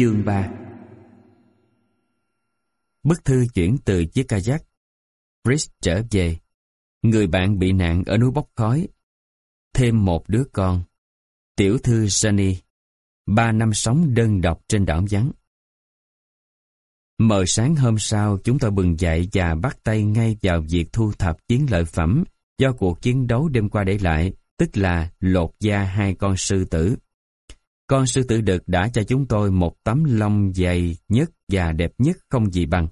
Chương 3 Bức thư chuyển từ chiếc kayak. Chris trở về. Người bạn bị nạn ở núi bốc khói. Thêm một đứa con. Tiểu thư Sunny. Ba năm sống đơn độc trên đảo vắng. Mờ sáng hôm sau, chúng tôi bừng dậy và bắt tay ngay vào việc thu thập chiến lợi phẩm do cuộc chiến đấu đêm qua để lại, tức là lột da hai con sư tử. Con sư tử đực đã cho chúng tôi một tấm lông dày nhất và đẹp nhất không gì bằng.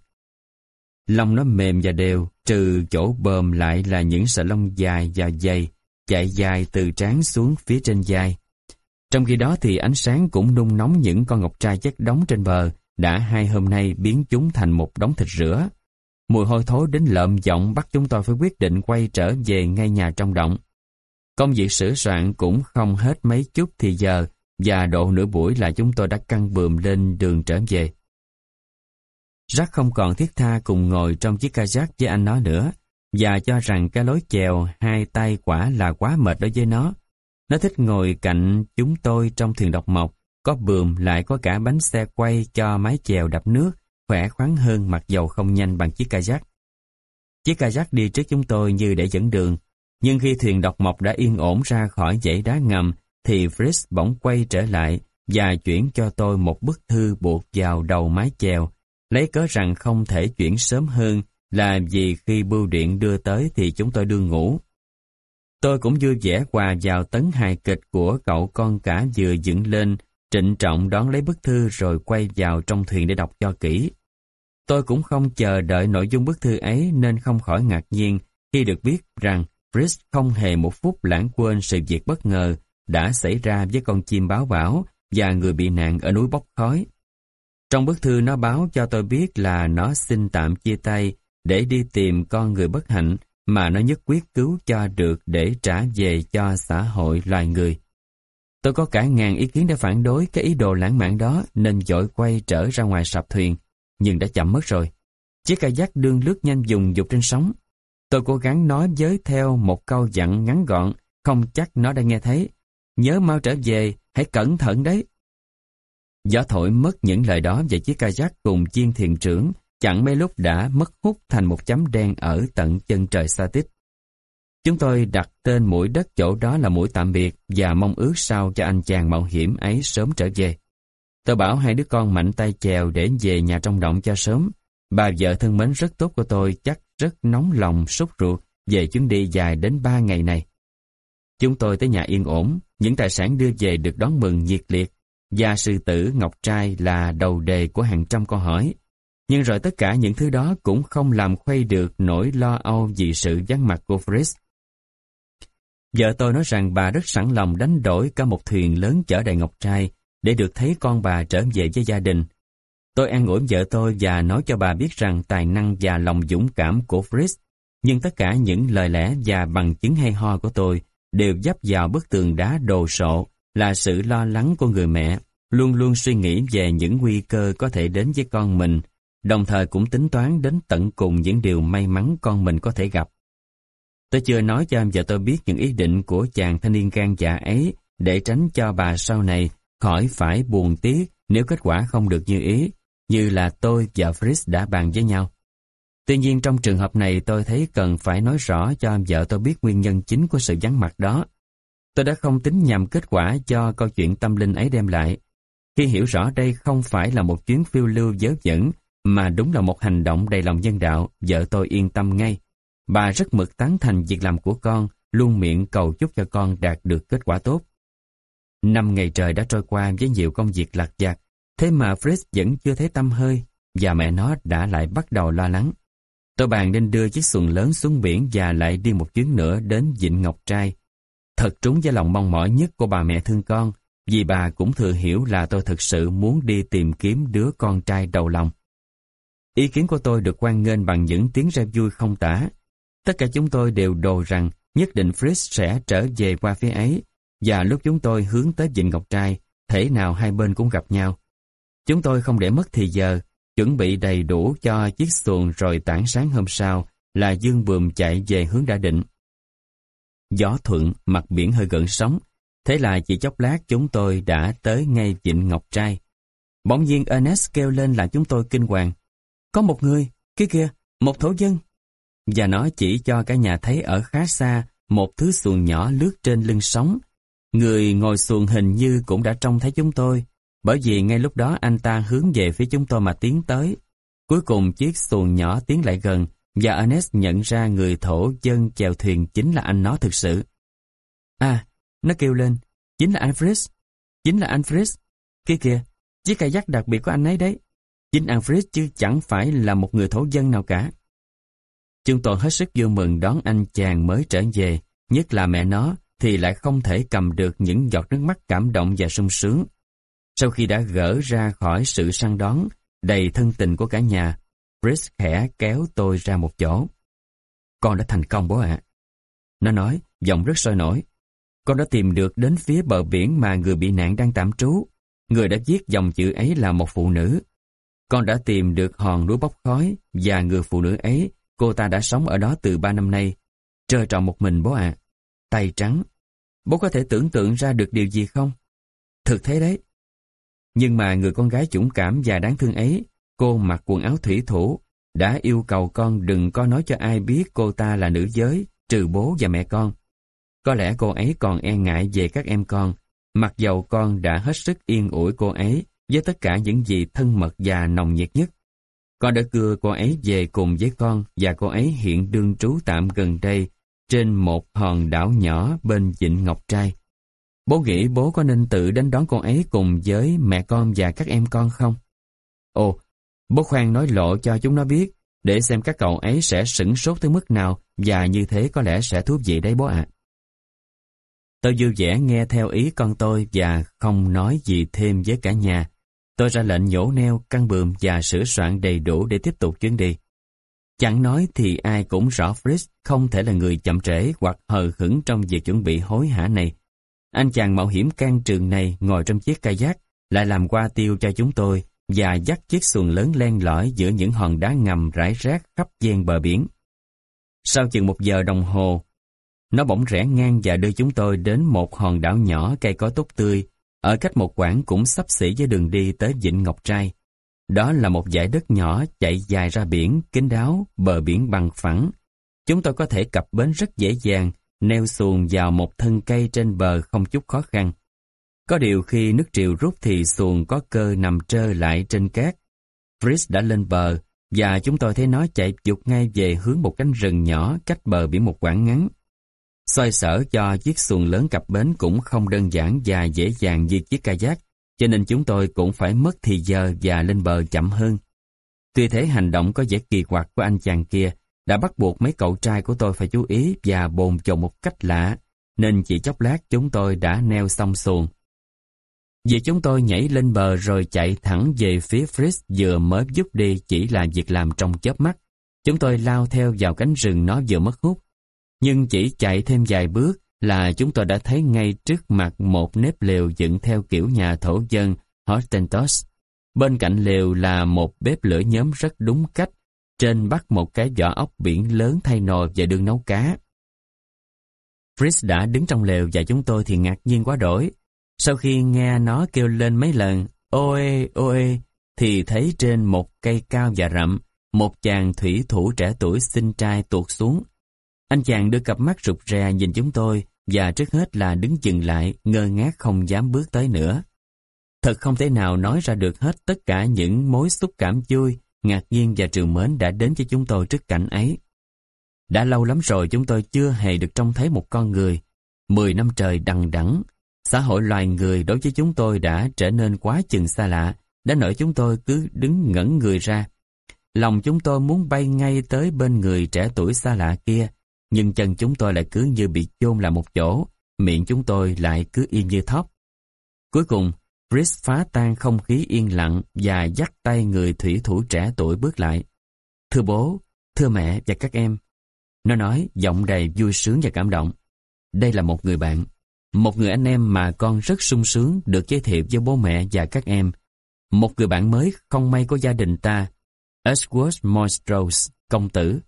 Lông nó mềm và đều, trừ chỗ bờm lại là những sợi lông dài và dày, chạy dài từ trán xuống phía trên dài. Trong khi đó thì ánh sáng cũng nung nóng những con ngọc trai chất đóng trên bờ, đã hai hôm nay biến chúng thành một đống thịt rửa. Mùi hôi thối đến lợm giọng bắt chúng tôi phải quyết định quay trở về ngay nhà trong động. Công việc sửa soạn cũng không hết mấy chút thì giờ, và độ nửa buổi là chúng tôi đã căng bườm lên đường trở về. Jack không còn thiết tha cùng ngồi trong chiếc kayak với anh nó nữa, và cho rằng cái lối chèo hai tay quả là quá mệt đối với nó. Nó thích ngồi cạnh chúng tôi trong thuyền độc mộc, có bườm lại có cả bánh xe quay cho mái chèo đập nước, khỏe khoắn hơn mặc dầu không nhanh bằng chiếc kayak. Chiếc kayak đi trước chúng tôi như để dẫn đường, nhưng khi thuyền độc mộc đã yên ổn ra khỏi dãy đá ngầm, thì Fritz bỗng quay trở lại và chuyển cho tôi một bức thư buộc vào đầu mái chèo, lấy cớ rằng không thể chuyển sớm hơn là vì khi bưu điện đưa tới thì chúng tôi đương ngủ. Tôi cũng vui vẻ quà vào tấn hài kịch của cậu con cả vừa dựng lên, trịnh trọng đón lấy bức thư rồi quay vào trong thuyền để đọc cho kỹ. Tôi cũng không chờ đợi nội dung bức thư ấy nên không khỏi ngạc nhiên khi được biết rằng Fritz không hề một phút lãng quên sự việc bất ngờ đã xảy ra với con chim báo bảo và người bị nạn ở núi bốc khói. Trong bức thư nó báo cho tôi biết là nó xin tạm chia tay để đi tìm con người bất hạnh mà nó nhất quyết cứu cho được để trả về cho xã hội loài người. Tôi có cả ngàn ý kiến để phản đối cái ý đồ lãng mạn đó nên dội quay trở ra ngoài sạp thuyền, nhưng đã chậm mất rồi. Chiếc kayak đương lướt nhanh dùng dục trên sóng. Tôi cố gắng nói với theo một câu dặn ngắn gọn, không chắc nó đã nghe thấy, Nhớ mau trở về, hãy cẩn thận đấy. Gió thổi mất những lời đó về chiếc kayak cùng chiên thiền trưởng, chẳng mấy lúc đã mất hút thành một chấm đen ở tận chân trời xa tích. Chúng tôi đặt tên mũi đất chỗ đó là mũi tạm biệt và mong ước sao cho anh chàng mạo hiểm ấy sớm trở về. Tôi bảo hai đứa con mạnh tay chèo để về nhà trong động cho sớm. Bà vợ thân mến rất tốt của tôi chắc rất nóng lòng, sốt ruột về chuyến đi dài đến ba ngày này. Chúng tôi tới nhà yên ổn, những tài sản đưa về được đón mừng nhiệt liệt, và sư tử Ngọc Trai là đầu đề của hàng trăm câu hỏi. Nhưng rồi tất cả những thứ đó cũng không làm khuây được nỗi lo âu vì sự vắng mặt của Fritz. Vợ tôi nói rằng bà rất sẵn lòng đánh đổi cả một thuyền lớn chở đầy Ngọc Trai để được thấy con bà trở về với gia đình. Tôi an ủi vợ tôi và nói cho bà biết rằng tài năng và lòng dũng cảm của Fritz, nhưng tất cả những lời lẽ và bằng chứng hay ho của tôi đều dắp vào bức tường đá đồ sộ là sự lo lắng của người mẹ, luôn luôn suy nghĩ về những nguy cơ có thể đến với con mình, đồng thời cũng tính toán đến tận cùng những điều may mắn con mình có thể gặp. Tôi chưa nói cho em và tôi biết những ý định của chàng thanh niên gan dạ ấy để tránh cho bà sau này khỏi phải buồn tiếc nếu kết quả không được như ý, như là tôi và Fritz đã bàn với nhau. Tuy nhiên trong trường hợp này tôi thấy cần phải nói rõ cho vợ tôi biết nguyên nhân chính của sự vắng mặt đó. Tôi đã không tính nhằm kết quả cho câu chuyện tâm linh ấy đem lại. Khi hiểu rõ đây không phải là một chuyến phiêu lưu dớ dẫn, mà đúng là một hành động đầy lòng nhân đạo, vợ tôi yên tâm ngay. Bà rất mực tán thành việc làm của con, luôn miệng cầu chúc cho con đạt được kết quả tốt. Năm ngày trời đã trôi qua với nhiều công việc lạc vặt, thế mà Fritz vẫn chưa thấy tâm hơi, và mẹ nó đã lại bắt đầu lo lắng. Tôi bàn nên đưa chiếc xuồng lớn xuống biển và lại đi một chuyến nữa đến Vịnh Ngọc Trai. Thật trúng với lòng mong mỏi nhất của bà mẹ thương con, vì bà cũng thừa hiểu là tôi thực sự muốn đi tìm kiếm đứa con trai đầu lòng. Ý kiến của tôi được quan nghênh bằng những tiếng reo vui không tả. Tất cả chúng tôi đều đồ rằng nhất định Fritz sẽ trở về qua phía ấy, và lúc chúng tôi hướng tới Vịnh Ngọc Trai, thể nào hai bên cũng gặp nhau. Chúng tôi không để mất thì giờ, chuẩn bị đầy đủ cho chiếc xuồng rồi tảng sáng hôm sau là dương bườm chạy về hướng đã định. Gió thuận, mặt biển hơi gợn sóng, thế là chỉ chốc lát chúng tôi đã tới ngay vịnh Ngọc Trai. Bỗng nhiên Ernest kêu lên là chúng tôi kinh hoàng. Có một người, kia kìa, một thổ dân. Và nó chỉ cho cả nhà thấy ở khá xa một thứ xuồng nhỏ lướt trên lưng sóng. Người ngồi xuồng hình như cũng đã trông thấy chúng tôi, bởi vì ngay lúc đó anh ta hướng về phía chúng tôi mà tiến tới. Cuối cùng chiếc xuồng nhỏ tiến lại gần và Ernest nhận ra người thổ dân chèo thuyền chính là anh nó thực sự. À, nó kêu lên, chính là anh Fritz, chính là anh Fritz. Kia kìa, chiếc cây dắt đặc biệt của anh ấy đấy. Chính anh Fritz chứ chẳng phải là một người thổ dân nào cả. Chúng tôi hết sức vui mừng đón anh chàng mới trở về, nhất là mẹ nó thì lại không thể cầm được những giọt nước mắt cảm động và sung sướng. Sau khi đã gỡ ra khỏi sự săn đón, đầy thân tình của cả nhà, Chris khẽ kéo tôi ra một chỗ. Con đã thành công bố ạ. Nó nói, giọng rất sôi nổi. Con đã tìm được đến phía bờ biển mà người bị nạn đang tạm trú. Người đã viết dòng chữ ấy là một phụ nữ. Con đã tìm được hòn núi bốc khói và người phụ nữ ấy, cô ta đã sống ở đó từ ba năm nay. Trơ trọn một mình bố ạ. Tay trắng. Bố có thể tưởng tượng ra được điều gì không? Thực thế đấy. Nhưng mà người con gái dũng cảm và đáng thương ấy, cô mặc quần áo thủy thủ, đã yêu cầu con đừng có nói cho ai biết cô ta là nữ giới, trừ bố và mẹ con. Có lẽ cô ấy còn e ngại về các em con, mặc dầu con đã hết sức yên ủi cô ấy với tất cả những gì thân mật và nồng nhiệt nhất. Con đã cưa cô ấy về cùng với con và cô ấy hiện đương trú tạm gần đây trên một hòn đảo nhỏ bên Vịnh Ngọc Trai. Bố nghĩ bố có nên tự đến đón con ấy cùng với mẹ con và các em con không? Ồ, bố khoan nói lộ cho chúng nó biết, để xem các cậu ấy sẽ sửng sốt tới mức nào và như thế có lẽ sẽ thú vị đấy bố ạ. Tôi vui vẻ nghe theo ý con tôi và không nói gì thêm với cả nhà. Tôi ra lệnh nhổ neo, căng bườm và sửa soạn đầy đủ để tiếp tục chuyến đi. Chẳng nói thì ai cũng rõ Fritz không thể là người chậm trễ hoặc hờ hững trong việc chuẩn bị hối hả này. Anh chàng mạo hiểm can trường này ngồi trong chiếc kayak lại làm qua tiêu cho chúng tôi và dắt chiếc xuồng lớn len lỏi giữa những hòn đá ngầm rải rác khắp gian bờ biển. Sau chừng một giờ đồng hồ, nó bỗng rẽ ngang và đưa chúng tôi đến một hòn đảo nhỏ cây có tốt tươi, ở cách một quãng cũng sắp xỉ với đường đi tới Vịnh Ngọc Trai. Đó là một dải đất nhỏ chạy dài ra biển, kín đáo, bờ biển bằng phẳng. Chúng tôi có thể cập bến rất dễ dàng, neo xuồng vào một thân cây trên bờ không chút khó khăn. Có điều khi nước triều rút thì xuồng có cơ nằm trơ lại trên cát. Fritz đã lên bờ, và chúng tôi thấy nó chạy dục ngay về hướng một cánh rừng nhỏ cách bờ biển một quãng ngắn. Xoay sở cho chiếc xuồng lớn cặp bến cũng không đơn giản và dễ dàng như chiếc kayak, cho nên chúng tôi cũng phải mất thì giờ và lên bờ chậm hơn. Tuy thế hành động có vẻ kỳ quặc của anh chàng kia đã bắt buộc mấy cậu trai của tôi phải chú ý và bồn chồn một cách lạ, nên chỉ chốc lát chúng tôi đã neo xong xuồng. Vì chúng tôi nhảy lên bờ rồi chạy thẳng về phía Fritz vừa mới giúp đi chỉ là việc làm trong chớp mắt. Chúng tôi lao theo vào cánh rừng nó vừa mất hút. Nhưng chỉ chạy thêm vài bước là chúng tôi đã thấy ngay trước mặt một nếp lều dựng theo kiểu nhà thổ dân Hortentos. Bên cạnh lều là một bếp lửa nhóm rất đúng cách, trên bắt một cái vỏ ốc biển lớn thay nồi và đương nấu cá. Fritz đã đứng trong lều và chúng tôi thì ngạc nhiên quá đổi. Sau khi nghe nó kêu lên mấy lần, ôi ôi, thì thấy trên một cây cao và rậm, một chàng thủy thủ trẻ tuổi xinh trai tuột xuống. Anh chàng đưa cặp mắt rụt rè nhìn chúng tôi và trước hết là đứng dừng lại, ngơ ngác không dám bước tới nữa. Thật không thể nào nói ra được hết tất cả những mối xúc cảm vui, ngạc nhiên và trừ mến đã đến cho chúng tôi trước cảnh ấy. Đã lâu lắm rồi chúng tôi chưa hề được trông thấy một con người. Mười năm trời đằng đẵng xã hội loài người đối với chúng tôi đã trở nên quá chừng xa lạ, đã nỗi chúng tôi cứ đứng ngẩn người ra. Lòng chúng tôi muốn bay ngay tới bên người trẻ tuổi xa lạ kia, nhưng chân chúng tôi lại cứ như bị chôn lại một chỗ, miệng chúng tôi lại cứ im như thóc. Cuối cùng, Chris phá tan không khí yên lặng và dắt tay người thủy thủ trẻ tuổi bước lại. Thưa bố, thưa mẹ và các em. Nó nói giọng đầy vui sướng và cảm động. Đây là một người bạn, một người anh em mà con rất sung sướng được giới thiệu với bố mẹ và các em. Một người bạn mới không may của gia đình ta, Edward Monstrose, công tử.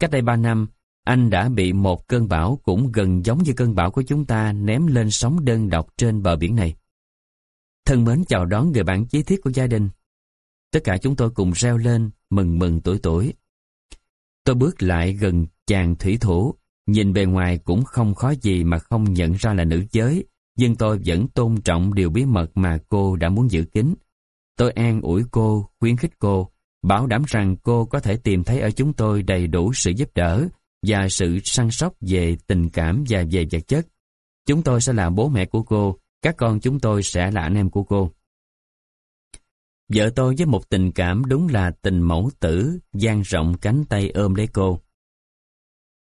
Cách đây ba năm, anh đã bị một cơn bão cũng gần giống như cơn bão của chúng ta ném lên sóng đơn độc trên bờ biển này. Thân mến chào đón người bạn chí thiết của gia đình. Tất cả chúng tôi cùng reo lên, mừng mừng tuổi tuổi. Tôi bước lại gần chàng thủy thủ, nhìn bề ngoài cũng không khó gì mà không nhận ra là nữ giới, nhưng tôi vẫn tôn trọng điều bí mật mà cô đã muốn giữ kín. Tôi an ủi cô, khuyến khích cô, bảo đảm rằng cô có thể tìm thấy ở chúng tôi đầy đủ sự giúp đỡ và sự săn sóc về tình cảm và về vật chất. Chúng tôi sẽ là bố mẹ của cô, các con chúng tôi sẽ là anh em của cô. Vợ tôi với một tình cảm đúng là tình mẫu tử, dang rộng cánh tay ôm lấy cô.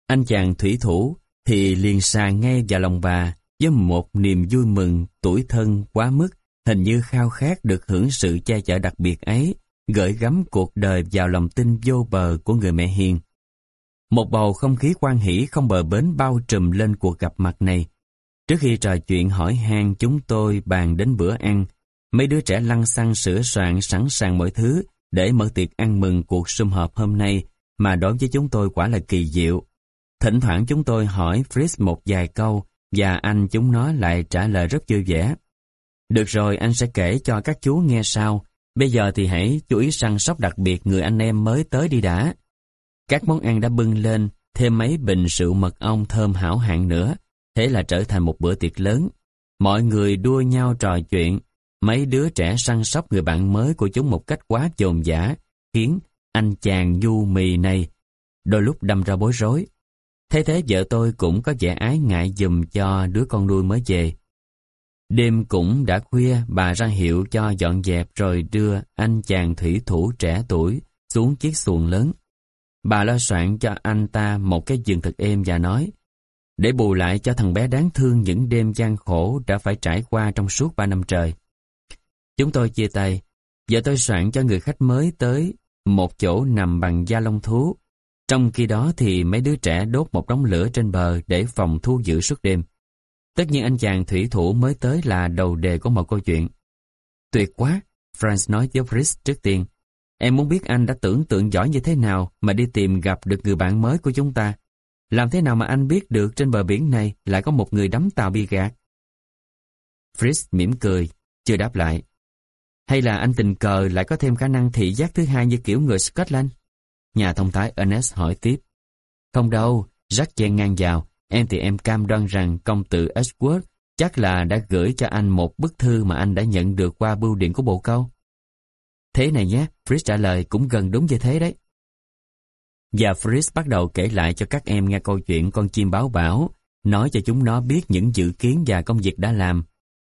Anh chàng thủy thủ thì liền xa ngay vào lòng bà với một niềm vui mừng, tuổi thân quá mức, hình như khao khát được hưởng sự che chở đặc biệt ấy, gửi gắm cuộc đời vào lòng tin vô bờ của người mẹ hiền. Một bầu không khí quan hỷ không bờ bến bao trùm lên cuộc gặp mặt này. Trước khi trò chuyện hỏi han chúng tôi bàn đến bữa ăn, mấy đứa trẻ lăn xăng sửa soạn sẵn sàng mọi thứ để mở tiệc ăn mừng cuộc sum họp hôm nay mà đối với chúng tôi quả là kỳ diệu. Thỉnh thoảng chúng tôi hỏi Fritz một vài câu và anh chúng nó lại trả lời rất vui vẻ. Được rồi, anh sẽ kể cho các chú nghe sau. Bây giờ thì hãy chú ý săn sóc đặc biệt người anh em mới tới đi đã. Các món ăn đã bưng lên, thêm mấy bình rượu mật ong thơm hảo hạng nữa. Thế là trở thành một bữa tiệc lớn. Mọi người đua nhau trò chuyện. Mấy đứa trẻ săn sóc người bạn mới của chúng một cách quá dồn dã, khiến anh chàng nhu mì này đôi lúc đâm ra bối rối. Thế thế vợ tôi cũng có vẻ ái ngại dùm cho đứa con nuôi mới về. Đêm cũng đã khuya, bà ra hiệu cho dọn dẹp rồi đưa anh chàng thủy thủ trẻ tuổi xuống chiếc xuồng lớn. Bà lo soạn cho anh ta một cái giường thật êm và nói, để bù lại cho thằng bé đáng thương những đêm gian khổ đã phải trải qua trong suốt ba năm trời. Chúng tôi chia tay, và tôi soạn cho người khách mới tới một chỗ nằm bằng da lông thú. Trong khi đó thì mấy đứa trẻ đốt một đống lửa trên bờ để phòng thu giữ suốt đêm. Tất nhiên anh chàng thủy thủ mới tới là đầu đề của một câu chuyện. Tuyệt quá, Franz nói với Fritz trước tiên. Em muốn biết anh đã tưởng tượng giỏi như thế nào mà đi tìm gặp được người bạn mới của chúng ta. Làm thế nào mà anh biết được trên bờ biển này lại có một người đắm tàu bị gạt? Fritz mỉm cười, chưa đáp lại. Hay là anh tình cờ lại có thêm khả năng thị giác thứ hai như kiểu người Scotland? Nhà thông thái Ernest hỏi tiếp. Không đâu, Jack chen ngang vào. Em thì em cam đoan rằng công tử Edward chắc là đã gửi cho anh một bức thư mà anh đã nhận được qua bưu điện của bộ câu. Thế này nhé, Fritz trả lời cũng gần đúng như thế đấy. Và Fritz bắt đầu kể lại cho các em nghe câu chuyện con chim báo bảo, nói cho chúng nó biết những dự kiến và công việc đã làm.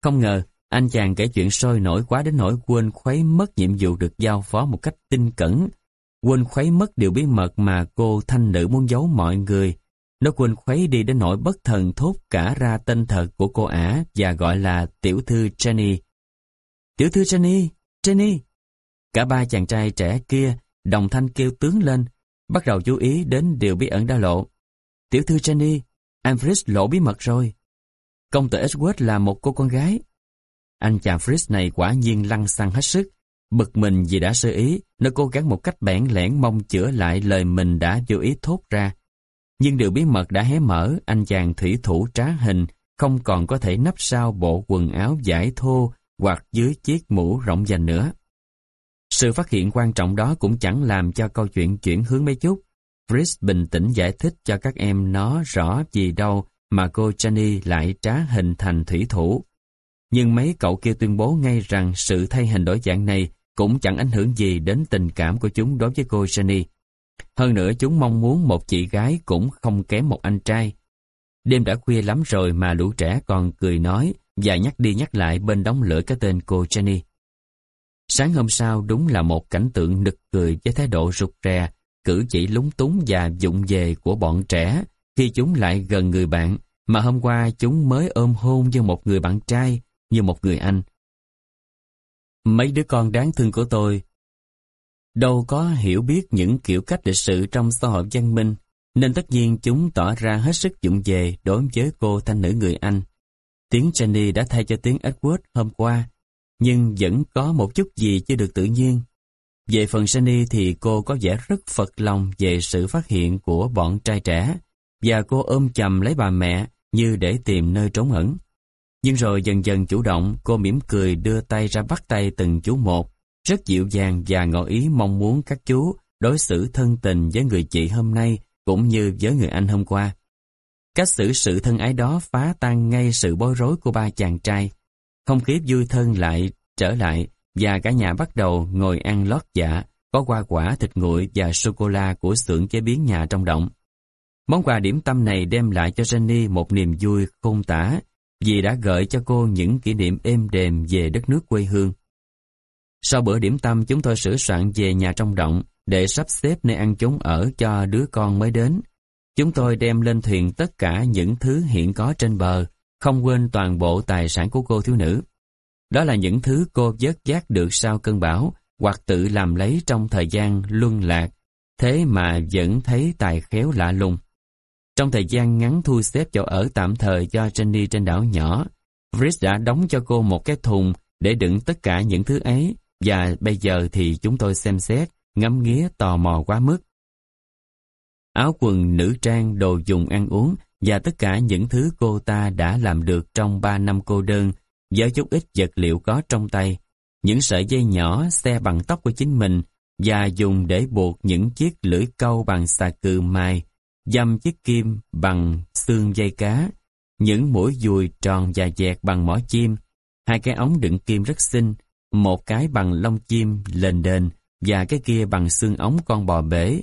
Không ngờ, anh chàng kể chuyện sôi nổi quá đến nỗi quên khuấy mất nhiệm vụ được giao phó một cách tinh cẩn. Quên khuấy mất điều bí mật mà cô thanh nữ muốn giấu mọi người. Nó quên khuấy đi đến nỗi bất thần thốt cả ra tên thật của cô ả và gọi là tiểu thư Jenny. Tiểu thư Jenny, Jenny. Cả ba chàng trai trẻ kia đồng thanh kêu tướng lên, bắt đầu chú ý đến điều bí ẩn đã lộ. Tiểu thư Jenny, anh Fritz lộ bí mật rồi. Công tử Edward là một cô con gái. Anh chàng Fritz này quả nhiên lăng xăng hết sức. Bực mình vì đã sơ ý, nó cố gắng một cách bẽn lẽn mong chữa lại lời mình đã vô ý thốt ra. Nhưng điều bí mật đã hé mở, anh chàng thủy thủ trá hình, không còn có thể nấp sau bộ quần áo giải thô hoặc dưới chiếc mũ rộng dành nữa. Sự phát hiện quan trọng đó cũng chẳng làm cho câu chuyện chuyển hướng mấy chút. Chris bình tĩnh giải thích cho các em nó rõ gì đâu mà cô Jenny lại trá hình thành thủy thủ. Nhưng mấy cậu kia tuyên bố ngay rằng sự thay hình đổi dạng này cũng chẳng ảnh hưởng gì đến tình cảm của chúng đối với cô Jenny. Hơn nữa chúng mong muốn một chị gái cũng không kém một anh trai. Đêm đã khuya lắm rồi mà lũ trẻ còn cười nói và nhắc đi nhắc lại bên đóng lửa cái tên cô Jenny. Sáng hôm sau đúng là một cảnh tượng nực cười với thái độ rụt rè, cử chỉ lúng túng và dụng về của bọn trẻ khi chúng lại gần người bạn mà hôm qua chúng mới ôm hôn như một người bạn trai, như một người anh. Mấy đứa con đáng thương của tôi đâu có hiểu biết những kiểu cách lịch sự trong xã hội văn minh, nên tất nhiên chúng tỏ ra hết sức dụng về đối với cô thanh nữ người Anh. Tiếng Jenny đã thay cho tiếng Edward hôm qua, nhưng vẫn có một chút gì chưa được tự nhiên. Về phần Sunny thì cô có vẻ rất phật lòng về sự phát hiện của bọn trai trẻ, và cô ôm chầm lấy bà mẹ như để tìm nơi trốn ẩn. Nhưng rồi dần dần chủ động, cô mỉm cười đưa tay ra bắt tay từng chú một, rất dịu dàng và ngỏ ý mong muốn các chú đối xử thân tình với người chị hôm nay cũng như với người anh hôm qua. Cách xử sự thân ái đó phá tan ngay sự bối rối của ba chàng trai. Không khí vui thân lại trở lại và cả nhà bắt đầu ngồi ăn lót dạ, có hoa quả, thịt nguội và sô-cô-la của xưởng chế biến nhà trong động. Món quà điểm tâm này đem lại cho Jenny một niềm vui khôn tả vì đã gợi cho cô những kỷ niệm êm đềm về đất nước quê hương. Sau bữa điểm tâm chúng tôi sửa soạn về nhà trong động để sắp xếp nơi ăn chốn ở cho đứa con mới đến. Chúng tôi đem lên thuyền tất cả những thứ hiện có trên bờ, không quên toàn bộ tài sản của cô thiếu nữ. Đó là những thứ cô vớt giác được sau cơn bão hoặc tự làm lấy trong thời gian luân lạc, thế mà vẫn thấy tài khéo lạ lùng. Trong thời gian ngắn thu xếp chỗ ở tạm thời cho Jenny trên đảo nhỏ, Fritz đã đóng cho cô một cái thùng để đựng tất cả những thứ ấy và bây giờ thì chúng tôi xem xét, ngắm nghía tò mò quá mức. Áo quần, nữ trang, đồ dùng ăn uống và tất cả những thứ cô ta đã làm được trong 3 năm cô đơn với chút ít vật liệu có trong tay, những sợi dây nhỏ xe bằng tóc của chính mình và dùng để buộc những chiếc lưỡi câu bằng xà cừ mài dăm chiếc kim bằng xương dây cá, những mũi dùi tròn và dẹt bằng mỏ chim, hai cái ống đựng kim rất xinh, một cái bằng lông chim lên đền và cái kia bằng xương ống con bò bể,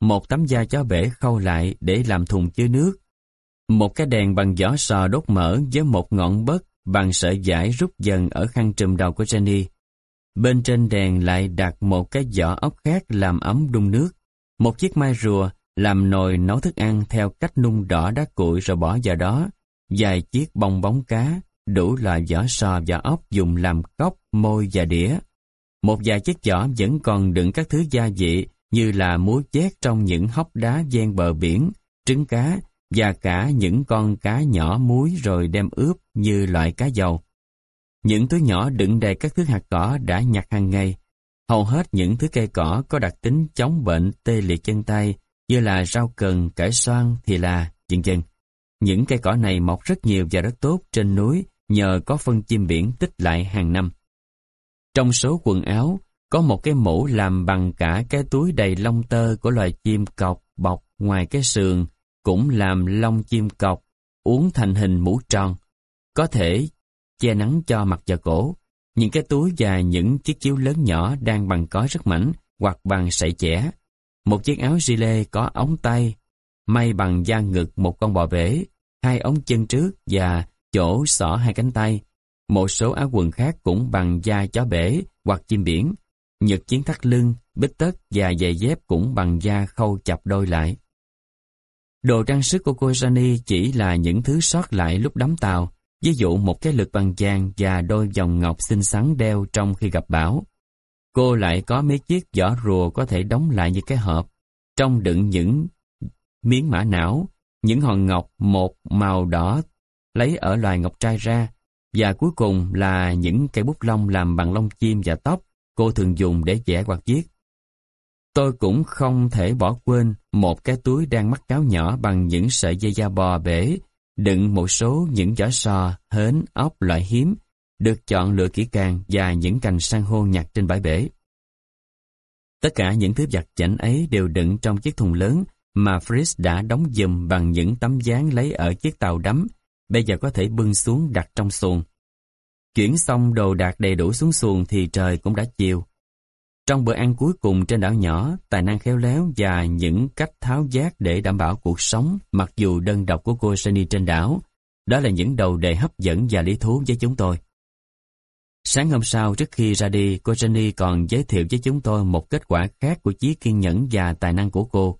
một tấm da chó bể khâu lại để làm thùng chứa nước, một cái đèn bằng giỏ sò đốt mở với một ngọn bớt bằng sợi giải rút dần ở khăn trùm đầu của Jenny. Bên trên đèn lại đặt một cái giỏ ốc khác làm ấm đun nước, một chiếc mai rùa làm nồi nấu thức ăn theo cách nung đỏ đá cuội rồi bỏ vào đó, vài chiếc bong bóng cá, đủ loại vỏ sò và ốc dùng làm cốc, môi và đĩa. Một vài chiếc giỏ vẫn còn đựng các thứ gia vị như là muối chét trong những hốc đá ven bờ biển, trứng cá và cả những con cá nhỏ muối rồi đem ướp như loại cá dầu. Những túi nhỏ đựng đầy các thứ hạt cỏ đã nhặt hàng ngày. Hầu hết những thứ cây cỏ có đặc tính chống bệnh tê liệt chân tay như là rau cần, cải xoan, thì là, vân vân. Những cây cỏ này mọc rất nhiều và rất tốt trên núi nhờ có phân chim biển tích lại hàng năm. Trong số quần áo, có một cái mũ làm bằng cả cái túi đầy lông tơ của loài chim cọc bọc ngoài cái sườn, cũng làm lông chim cọc, uốn thành hình mũ tròn. Có thể che nắng cho mặt và cổ. Những cái túi và những chiếc chiếu lớn nhỏ đang bằng cói rất mảnh hoặc bằng sợi chẻ. Một chiếc áo gilet có ống tay, may bằng da ngực một con bò bể, hai ống chân trước và chỗ xỏ hai cánh tay. Một số áo quần khác cũng bằng da chó bể hoặc chim biển. Nhật chiến thắt lưng, bít tất và giày dép cũng bằng da khâu chập đôi lại. Đồ trang sức của cô Jani chỉ là những thứ sót lại lúc đắm tàu, ví dụ một cái lược bằng vàng và đôi vòng ngọc xinh xắn đeo trong khi gặp bão. Cô lại có mấy chiếc vỏ rùa có thể đóng lại như cái hộp, trong đựng những miếng mã não, những hòn ngọc một màu đỏ lấy ở loài ngọc trai ra, và cuối cùng là những cây bút lông làm bằng lông chim và tóc cô thường dùng để vẽ hoặc viết. Tôi cũng không thể bỏ quên một cái túi đang mắc cáo nhỏ bằng những sợi dây da bò bể, đựng một số những vỏ sò, hến, ốc loại hiếm, được chọn lựa kỹ càng và những cành san hô nhặt trên bãi bể. Tất cả những thứ giặt chảnh ấy đều đựng trong chiếc thùng lớn mà Fritz đã đóng dùm bằng những tấm dáng lấy ở chiếc tàu đắm, bây giờ có thể bưng xuống đặt trong xuồng. Chuyển xong đồ đạc đầy đủ xuống xuồng thì trời cũng đã chiều. Trong bữa ăn cuối cùng trên đảo nhỏ, tài năng khéo léo và những cách tháo giác để đảm bảo cuộc sống mặc dù đơn độc của cô Sunny trên đảo, đó là những đầu đề hấp dẫn và lý thú với chúng tôi. Sáng hôm sau trước khi ra đi, cô Jenny còn giới thiệu với chúng tôi một kết quả khác của trí kiên nhẫn và tài năng của cô.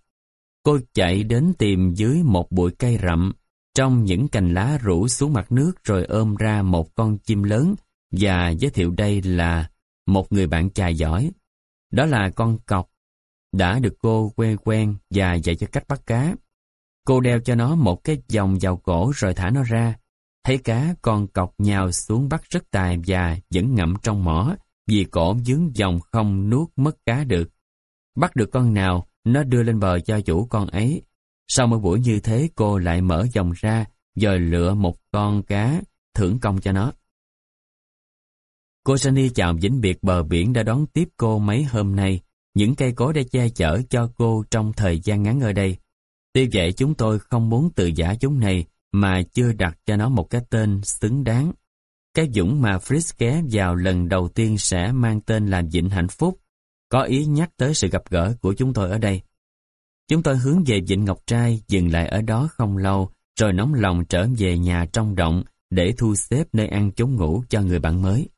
Cô chạy đến tìm dưới một bụi cây rậm, trong những cành lá rủ xuống mặt nước rồi ôm ra một con chim lớn và giới thiệu đây là một người bạn trai giỏi. Đó là con cọc, đã được cô quen quen và dạy cho cách bắt cá. Cô đeo cho nó một cái vòng vào cổ rồi thả nó ra. Thấy cá con cọc nhào xuống bắt rất tài và vẫn ngậm trong mỏ vì cổ dướng vòng không nuốt mất cá được. Bắt được con nào, nó đưa lên bờ cho chủ con ấy. Sau mỗi buổi như thế cô lại mở vòng ra, rồi lựa một con cá thưởng công cho nó. Cô Sunny chào vĩnh biệt bờ biển đã đón tiếp cô mấy hôm nay. Những cây cối đã che chở cho cô trong thời gian ngắn ở đây. Tuy vậy chúng tôi không muốn tự giả chúng này mà chưa đặt cho nó một cái tên xứng đáng. Cái dũng mà Fritz ghé vào lần đầu tiên sẽ mang tên là Vịnh Hạnh Phúc, có ý nhắc tới sự gặp gỡ của chúng tôi ở đây. Chúng tôi hướng về Vịnh Ngọc Trai, dừng lại ở đó không lâu, rồi nóng lòng trở về nhà trong động để thu xếp nơi ăn chốn ngủ cho người bạn mới.